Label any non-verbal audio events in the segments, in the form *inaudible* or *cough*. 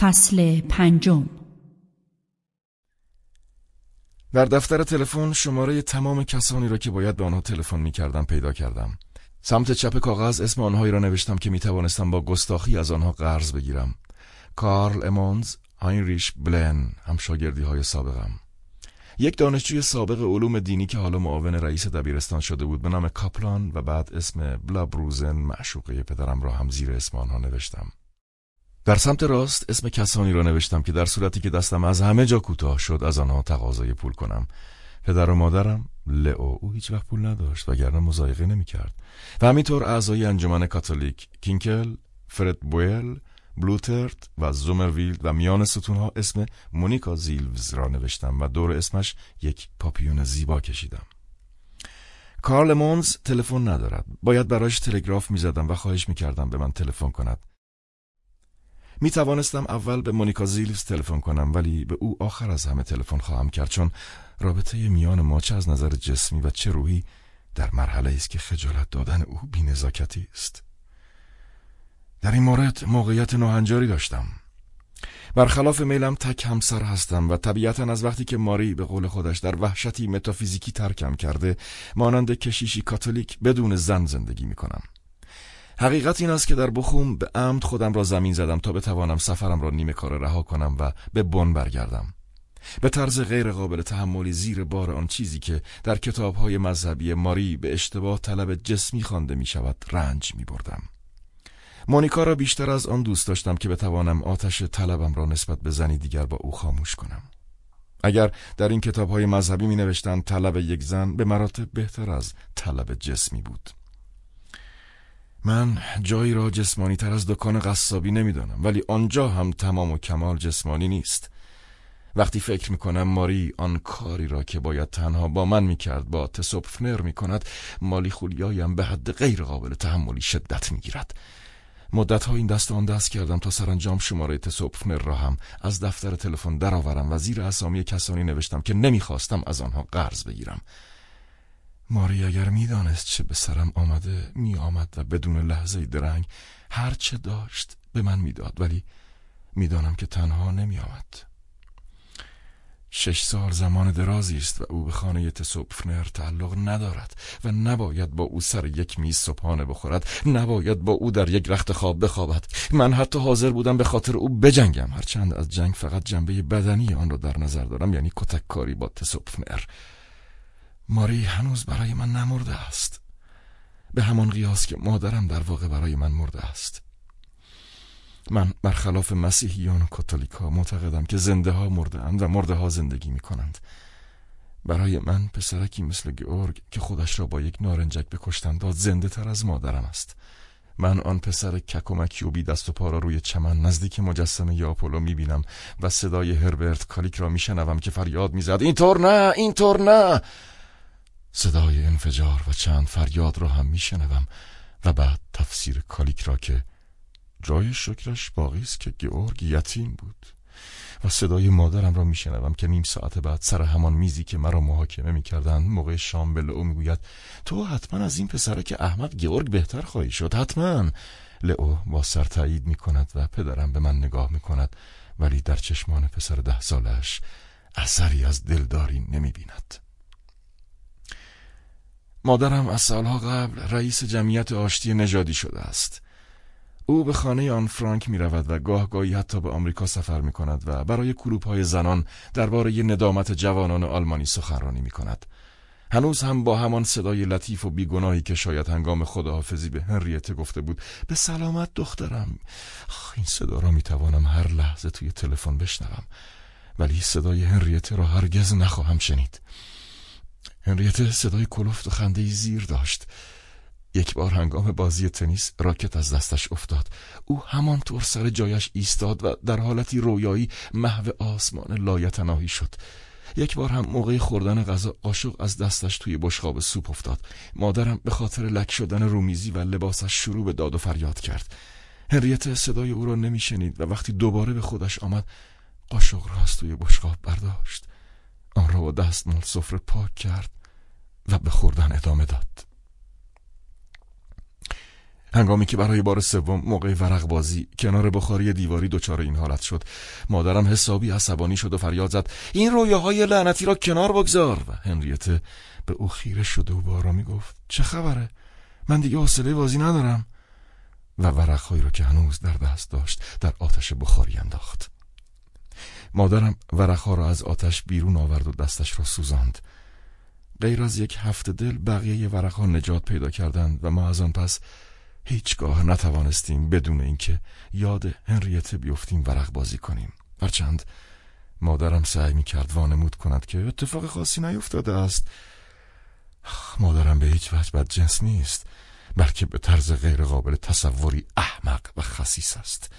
فصل پنجم. در دفتر تلفن شماره تمام کسانی را که باید به آنها تلفن می کردم پیدا کردم. سمت چپ کاغذ اسم آنهایی را نوشتم که می توانستم با گستاخی از آنها قرض بگیرم. کارل امونز هاینریش بلن هم شاگردی های سابقم. یک دانشجوی سابق علوم دینی که حالا معاون رئیس دبیرستان شده بود به نام کاپلان و بعد اسم بلابروزن معشوقه پدرم را هم زیر اسم آنها نوشتم. در سمت راست اسم کسانی را نوشتم که در صورتی که دستم از همه جا کوتاه شد از آنها تقاضای پول کنم. پدر و مادرم لئو او هیچ وقت پول نداشت وگرنه مزایقه نمی کرد و همینطور اعضای انجمن کاتولیک کینکل فرد بویل بلوترت و زومرویلد و میان ستونها اسم مونیکا زیلوز را نوشتم و دور اسمش یک پاپیون زیبا کشیدم. کارل مونز تلفن ندارد. باید برایش تلگراف می‌زدم و خواهش می‌کردم به من تلفن کند. می توانستم اول به مونیکا زیلوز تلفن کنم ولی به او آخر از همه تلفن خواهم کرد چون رابطه میان ما چه از نظر جسمی و چه روحی در مرحله است که خجالت دادن او بینزاکتی است. در این مورد موقعیت ناهنجاری داشتم. برخلاف میلم تک همسر هستم و طبیعتا از وقتی که ماری به قول خودش در وحشتی متافیزیکی ترکم کرده مانند کشیشی کاتولیک بدون زن زندگی می کنم حقیقت این است که در بخوم به عمد خودم را زمین زدم تا بتوانم سفرم را نیمه کار رها کنم و به بن برگردم به طرز غیر قابل تحملی زیر بار آن چیزی که در کتابهای مذهبی ماری به اشتباه طلب جسمی خوانده می شود رنج می بردم. مونیکا را بیشتر از آن دوست داشتم که بتوانم آتش طلبم را نسبت به زنی دیگر با او خاموش کنم. اگر در این کتاب های مذهبی می نوشتن طلب یک زن به مراتب بهتر از طلب جسمی بود. من جایی را جسمانی تر از دکان قصابی نمی‌دانم ولی آنجا هم تمام و کمال جسمانی نیست. وقتی فکر می کنم ماری آن کاری را که باید تنها با من می کرد با تسوپفنر می کند مالی خولیایم به حد غیر قابل تحملی شدت می گیرد. مدت ها این دست آن دست کردم تا سرانجام شماره تسوپفنر را هم از دفتر تلفن درآورم و زیر اسامی کسانی نوشتم که نمی‌خواستم از آنها قرض بگیرم ماری اگر می‌دانست چه به سرم آمده می آمد و بدون لحظه درنگ هر چه داشت به من می‌داد ولی می‌دانم که تنها نمی آمد شش سال زمان درازی است و او به خانه تسوپفنر تعلق ندارد و نباید با او سر یک میز صبحانه بخورد نباید با او در یک رخت خواب بخوابد. من حتی حاضر بودم به خاطر او بجنگم هرچند از جنگ فقط جنبه بدنی آن را در نظر دارم یعنی کتک کاری با تسوپفنر. ماری هنوز برای من نمرده است. به همان قیاس که مادرم در واقع برای من مرده است. من برخلاف مسیحیان و کاتولیکا معتقدم که زنده ها مرده اند و مرده ها زندگی می کنند برای من پسرکی مثل گورگ که خودش را با یک نارنجک بکشتن داد زنده تر از مادرم است. من آن پسر کک و مکیوبی دست و پا را روی چمن نزدیک مجسمه یاپولو می بینم و صدای هربرت کالیک را می شنوم که فریاد می زد اینطور نه اینطور نه! صدای انفجار و چند فریاد را هم می شنوم و بعد تفسیر کالیک را که جای شکرش باقی است که گیورگ یتیم بود و صدای مادرم را میشنوم که نیم ساعت بعد سر همان میزی که مرا محاکمه می‌کردند موقع شام به لئو می‌گوید تو حتما از این پسره که احمد گیورگ بهتر خواهی شد حتما. لئو با سر تایید می‌کند و پدرم به من نگاه می‌کند ولی در چشمان پسر ده سالش اثری از دلداری نمی‌بیند. مادرم از سالها قبل رئیس جمعیت آشتی نژادی شده است. او به خانه آن فرانک می رود و گاه گاهی حتی به آمریکا سفر می کند و برای کلوپ های زنان درباره ندامت جوانان آلمانی سخنرانی می کند. هنوز هم با همان صدای لطیف و بیگناهی که شاید هنگام خداحافظی به هنریته گفته بود به سلامت دخترم. این صدا را می توانم هر لحظه توی تلفن بشنوم. ولی صدای هنریته را هرگز نخواهم شنید. هنریته صدای کلفت و خنده زیر داشت. یک بار هنگام بازی تنیس راکت از دستش افتاد. او همانطور سر جایش ایستاد و در حالتی رویایی محو آسمان لایتناهی شد. یک بار هم موقع خوردن غذا قاشق از دستش توی بشقاب سوپ افتاد. مادرم به خاطر لک شدن رومیزی و لباسش شروع به داد و فریاد کرد. هنریت صدای او را نمیشنید و وقتی دوباره به خودش آمد قاشق را از توی بشقاب برداشت. آن را با دستمال سفره پاک کرد و به خوردن ادامه داد. هنگامی که برای بار سوم موقع ورق بازی کنار بخاری دیواری دچار این حالت شد مادرم حسابی عصبانی شد و فریاد زد این رویاهای لعنتی را کنار بگذار. و هنریته به او خیره شده و با آرامی گفت چه خبره؟ من دیگه حوصله بازی ندارم. و ورقهایی را که هنوز در دست داشت در آتش بخاری انداخت. مادرم ورقها را از آتش بیرون آورد و دستش را سوزاند. غیر از یک هفته دل بقیه ورقها نجات پیدا کردند و ما از آن پس هیچگاه نتوانستیم بدون اینکه یاد هنریته بیفتیم ورق بازی کنیم. هرچند مادرم سعی می کرد وانمود کند که اتفاق خاصی نیفتاده است. مادرم به هیچ وجه بد جنس نیست بلکه به طرز غیر قابل تصوری احمق و خصیص است.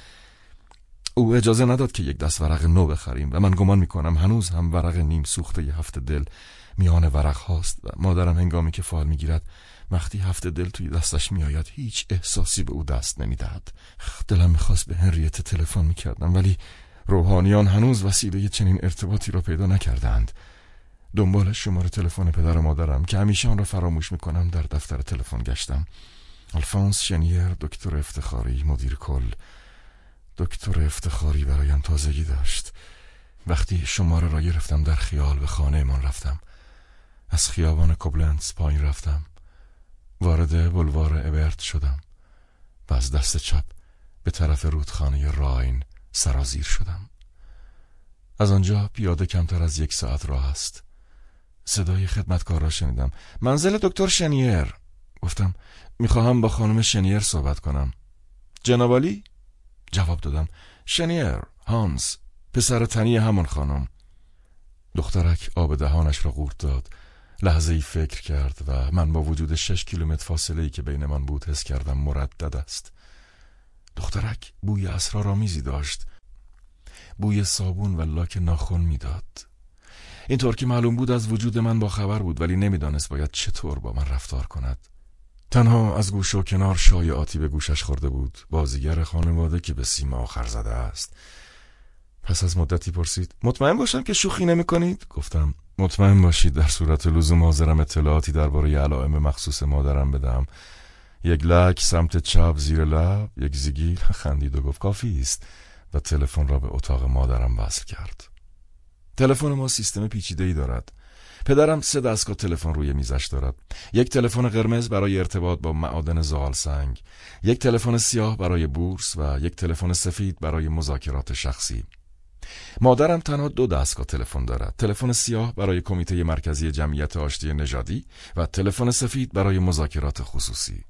او اجازه نداد که یک دست ورق نو بخریم و من گمان می کنم هنوز هم ورق نیم سوخته ی هفته دل میان ورق هاست و مادرم هنگامی که فال می‌گیرد وقتی هفته دل توی دستش میآید هیچ احساسی به او دست نمی‌دهد. دلم می‌خواست به هنریت تلفن می‌کردم ولی روحانیان هنوز وسیله چنین ارتباطی را پیدا نکردند. دنبال شماره تلفن پدر و مادرم که همیشه آن را فراموش می‌کنم در دفتر تلفن گشتم. آلفونس شنیر دکتر افتخاری مدیر کل. دکتر افتخاری برایم تازگی داشت. وقتی شماره را گرفتم در خیال به خانه من رفتم. از خیابان کوبلنس پایین رفتم. وارد بلوار ابرت شدم. و از دست چپ به طرف رودخانه راین سرازیر شدم. از آنجا پیاده کمتر از یک ساعت راه است. صدای خدمتکار را شنیدم. منزل دکتر شنیر! گفتم می‌خواهم با خانم شنیر صحبت کنم. جنابالی جواب دادم. شنیر هانس پسر تنی همان خانم. دخترک آب دهانش را قورت داد. لحظه ای فکر کرد و من با وجود شش کیلومتر فاصله ای که بینمان بود حس کردم مردد است. دخترک بوی اسرارآمیزی داشت. بوی صابون و لاک ناخن می‌داد. اینطور که معلوم بود از وجود من با خبر بود ولی نمی‌دانست باید چطور با من رفتار کند. تنها از گوش و کنار شایعاتی به گوشش خورده بود. بازیگر خانواده که به سیما آخر زده است. پس از مدتی پرسید مطمئن باشم که شوخی نمی کنید؟ گفتم مطمئن باشید در صورت لزوم حاضرم اطلاعاتی درباره علائم مخصوص مادرم بدم. یک لک سمت چپ زیر لب یک زیگیل *laughs* خندید و گفت کافی است. و تلفن را به اتاق مادرم وصل کرد. تلفن ما سیستم پیچیده ای دارد. پدرم سه دستگاه تلفن روی میزش دارد. یک تلفن قرمز برای ارتباط با معادن زغال سنگ. یک تلفن سیاه برای بورس و یک تلفن سفید برای مذاکرات شخصی. مادرم تنها دو دستگاه تلفن دارد. تلفن سیاه برای کمیته مرکزی جمعیت آشتی نژادی و تلفن سفید برای مذاکرات خصوصی.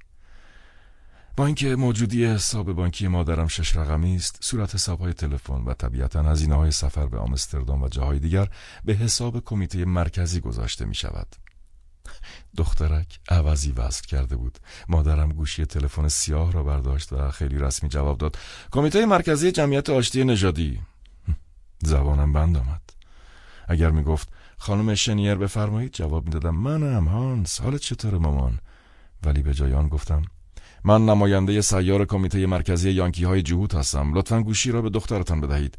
با اینکه موجودی حساب بانکی مادرم شش رقمی است صورت حسابهای تلفن و طبیعتا هزینه های سفر به آمستردام و جاهای دیگر به حساب کمیته مرکزی گذاشته می شود دخترک عوضی وصل کرده بود. مادرم گوشی تلفن سیاه را برداشت و خیلی رسمی جواب داد. کمیته مرکزی جمعیت آشتی نژادی. *laughs* زبانم بند آمد. اگر می گفت خانم شنیر بفرمایید. جواب می دادم منم هانس. حالت چطور مامان؟ ولی به جای آن گفتم من نماینده سیار کمیته مرکزی یانکی های جهود هستم. لطفا گوشی را به دخترتان بدهید.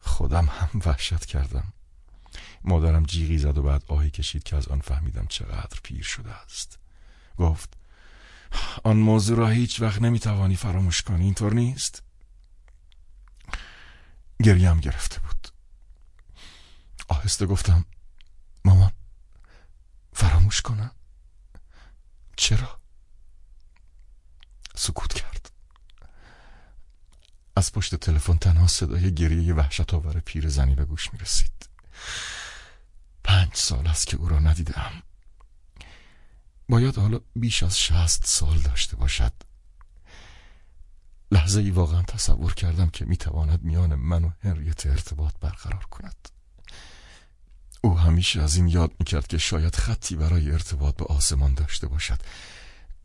خودم هم وحشت کردم. مادرم جیغی زد و بعد آهی کشید که از آن فهمیدم چقدر پیر شده است. گفت آن موضوع را هیچ وقت نمی‌توانی فراموش کنی اینطور نیست؟ گریم گرفته بود. آهسته گفتم مامان فراموش کنم؟ چرا؟ سکوت کرد. از پشت تلفن تنها صدای گریه وحشت آور پیر زنی به گوش می رسید پنج سال است که او را ندیدم. باید حالا بیش از شست سال داشته باشد. لحظه ای واقعا تصور کردم که می‌تواند میان من و هنریت ارتباط برقرار کند. او همیشه از این یاد می‌کرد که شاید خطی برای ارتباط به آسمان داشته باشد.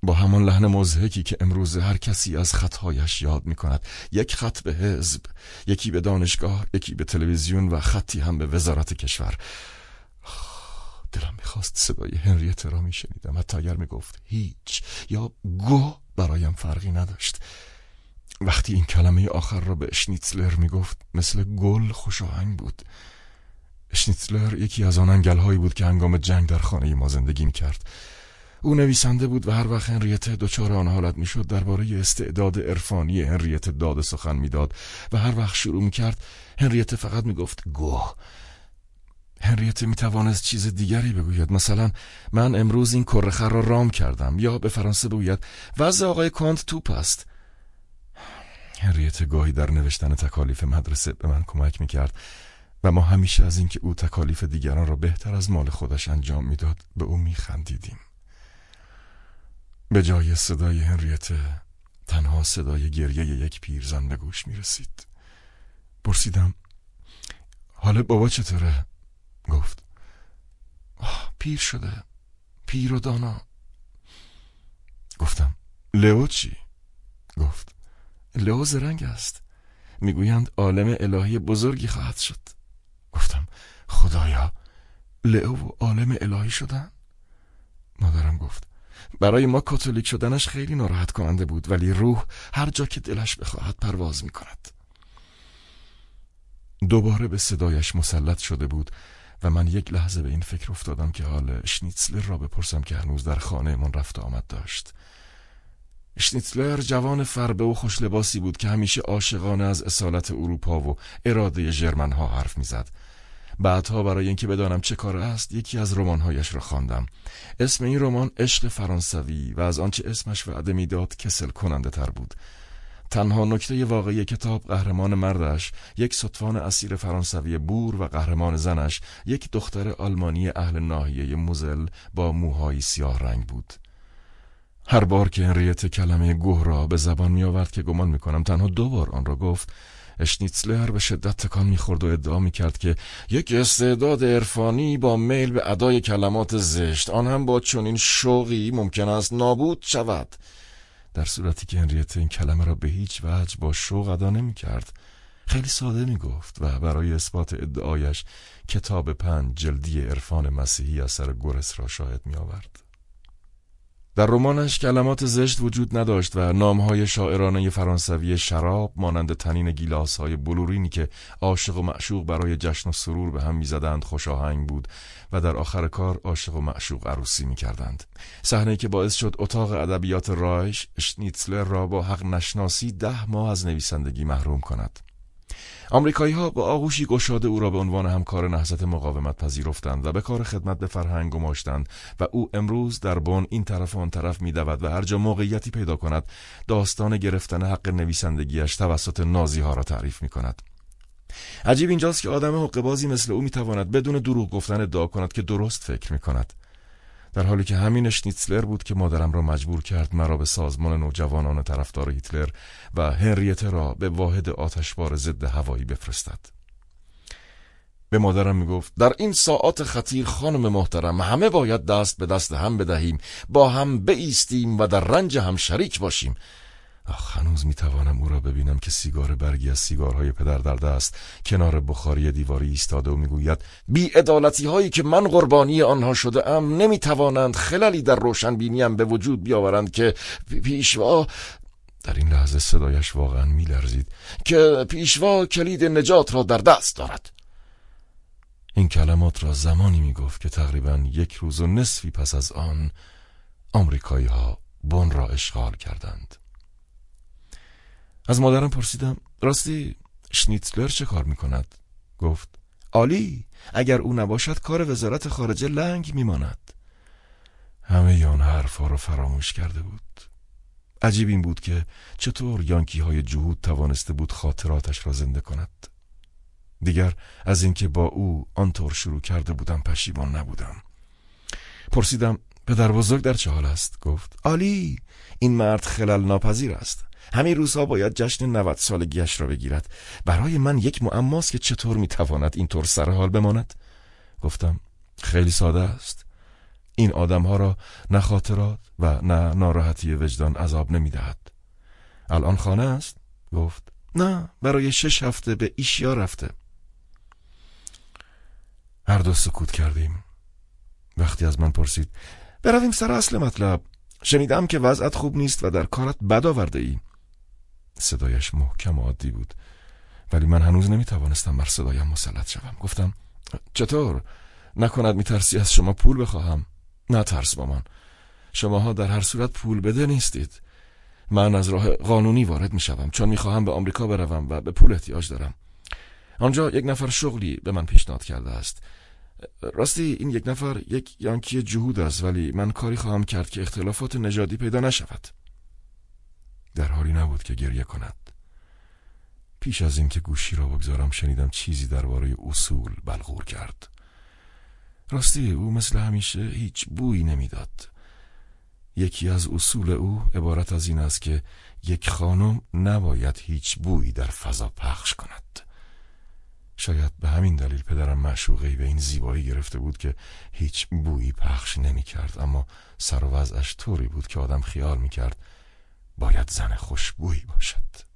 با همان لحن مزهکی که امروز هر کسی از خطهایش یاد می کند یک خط به حزب یکی به دانشگاه یکی به تلویزیون و خطی هم به وزارت کشور. *sighs* دلم می‌خواست صدای هنریت را میشنیدم. حتی اگر می‌گفت هیچ یا گوه برایم فرقی نداشت. وقتی این کلمه آخر را به شنیتسلر می‌گفت مثل گل خوشاهنگ بود. شنیتسلر یکی از آن انگل هایی بود که هنگام جنگ در خانه ما زندگی می‌کرد. او نویسنده بود و هر وقت هنریت دچار آن حالت می‌شد درباره استعداد عرفانی هنریت داد سخن می‌داد و هر وقت شروع می‌کرد هنریت فقط می‌گفت گوه. هنریت می توانست چیز دیگری بگوید. مثلا من امروز این کرخر را رام کردم. یا به فرانسه بگوید وضع آقای کانت توپ است. هنریت گاهی در نوشتن تکالیف مدرسه به من کمک می کرد و ما همیشه از اینکه او تکالیف دیگران را بهتر از مال خودش انجام می‌داد به او می خندیدیم. به جای صدای هنریت تنها صدای گریه یک پیرزن به گوش می رسید پرسیدم حال بابا چطوره؟ گفت آه پیر شده پیر و دانا گفتم لئو چی؟ گفت لئو زرنگ است می‌گویند عالم الهی بزرگی خواهد شد گفتم خدایا لئو و عالم الهی شدن؟ مادرم گفت برای ما کاتولیک شدنش خیلی ناراحت کننده بود ولی روح هر جا که دلش بخواهد پرواز می کند دوباره به صدایش مسلط شده بود و من یک لحظه به این فکر افتادم که حال شنیتسلر را بپرسم که هنوز در خانه من رفت آمد داشت شنیتسلر جوان فربه و خوش لباسی بود که همیشه عاشقانه از اصالت اروپا و اراده جرمن ها حرف می‌زد. بعدها برای اینکه بدانم چه کار است یکی از رمانهایش را خواندم. اسم این رمان عشق فرانسوی و از آنچه اسمش وعده می‌داد کسل کننده تر بود. تنها نکته واقعی کتاب قهرمان مردش یک سطفان اسیر فرانسوی بور و قهرمان زنش یک دختر آلمانی اهل ناحیه موزل با موهای سیاه رنگ بود هر بار که هنریت کلمه گوه را به زبان می آورد که گمان می کنم تنها دو بار آن را گفت اشنیتسلر به شدت تکان می‌خورد و ادعا می کرد که یک استعداد عرفانی با میل به ادای کلمات زشت آن هم با چنین شوقی ممکن است نابود شود در صورتی که هنریت این کلمه را به هیچ وجه با شوق ادا نمی کرد خیلی ساده می گفت و برای اثبات ادعایش کتاب پنج جلدی عرفان مسیحی اثر گرس را شاهد می آورد. در رمانش کلمات زشت وجود نداشت و نامهای شاعرانه فرانسوی شراب مانند تنین گیلاس های بلورینی که عاشق و معشوق برای جشن و سرور به هم می‌زدند خوش آهنگ بود و در آخر کار عاشق و معشوق عروسی می‌کردند. صحنه که باعث شد اتاق ادبیات رایش شنیتسلر را با حق نشناسی ده ماه از نویسندگی محروم کند. آمریکایی ها با آغوشی گشاده او را به عنوان همکار نهضت مقاومت پذیرفتند و به کار خدمت به فرهنگ گماشتند و او امروز در بن این طرف و آن طرف میدود و هر جا موقعیتی پیدا کند داستان گرفتن حق نویسندگیش توسط نازی ها را تعریف می کند. عجیب اینجاست که آدم حقبازی مثل او می‌تواند بدون دروغ گفتن ادعا کند که درست فکر می کند. در حالی که همین شنیتسلر بود که مادرم را مجبور کرد مرا به سازمان نوجوانان طرفدار هیتلر و هنریته را به واحد آتشبار ضد هوایی بفرستد. به مادرم می‌گفت در این ساعات خطیر خانم محترم همه باید دست به دست هم بدهیم با هم بایستیم و در رنج هم شریک باشیم. آخ هنوز می‌توانم او را ببینم که سیگار برگی از سیگارهای پدر در دست کنار بخاری دیواری ایستاده و می‌گوید بی ادالتی هایی که من قربانی آنها شده ام نمی‌توانند خلالی در روشن بینیم به وجود بیاورند که پیشوا در این لحظه صدایش واقعا میلرزید که پیشوا کلید نجات را در دست دارد. این کلمات را زمانی می‌گفت که تقریبا یک روز و نصفی پس از آن آمریکایی ها بن را اشغال کردند. از مادرم پرسیدم راستی شنیتلر چه کار می‌کند؟ گفت عالی اگر او نباشد کار وزارت خارجه لنگ میماند. همه آن حرفها را فراموش کرده بود. عجیب این بود که چطور یانکی های جهود توانسته بود خاطراتش را زنده کند. دیگر از اینکه با او آنطور شروع کرده بودم پشیمان نبودم. پرسیدم پدر بزرگ در چه حال است؟ گفت عالی این مرد خلل ناپذیر است. همین روزها باید جشن 90 سالگیش را بگیرد. برای من یک معماست که چطور می‌تواند اینطور سر حال بماند؟ گفتم خیلی ساده است. این آدمها را نه خاطرات و نه ناراحتی وجدان عذاب نمی‌دهد. الان خانه است؟ گفت. نه برای شش هفته به ایشیا رفته. هر دو سکوت کردیم. وقتی از من پرسید برویم سر اصل مطلب. شنیدم که وضعت خوب نیست و در کارت بد آورده ای. صدایش محکم و عادی بود. ولی من هنوز نمی توانستم بر صدایم مسلط شوم. گفتم چطور؟ نکند میترسی از شما پول بخواهم؟ نه ترس مامان شماها در هر صورت پول بده نیستید. من از راه قانونی وارد می شوم چون می خواهم به آمریکا بروم و به پول احتیاج دارم. آنجا یک نفر شغلی به من پیشنهاد کرده است. راستی این یک نفر یک یانکی جهود است ولی من کاری خواهم کرد که اختلافات نژادی پیدا نشود. در حالی نبود که گریه کند. پیش از اینکه گوشی را بگذارم شنیدم چیزی درباره اصول بلغور کرد. راستی او مثل همیشه هیچ بویی نمی‌داد. یکی از اصول او عبارت از این است که یک خانم نباید هیچ بویی در فضا پخش کند. شاید به همین دلیل پدرم معشوقه به این زیبایی گرفته بود که هیچ بویی پخش نمی کرد اما سر و وضعش طوری بود که آدم خیال می کرد باید زن خوشبویی باشد.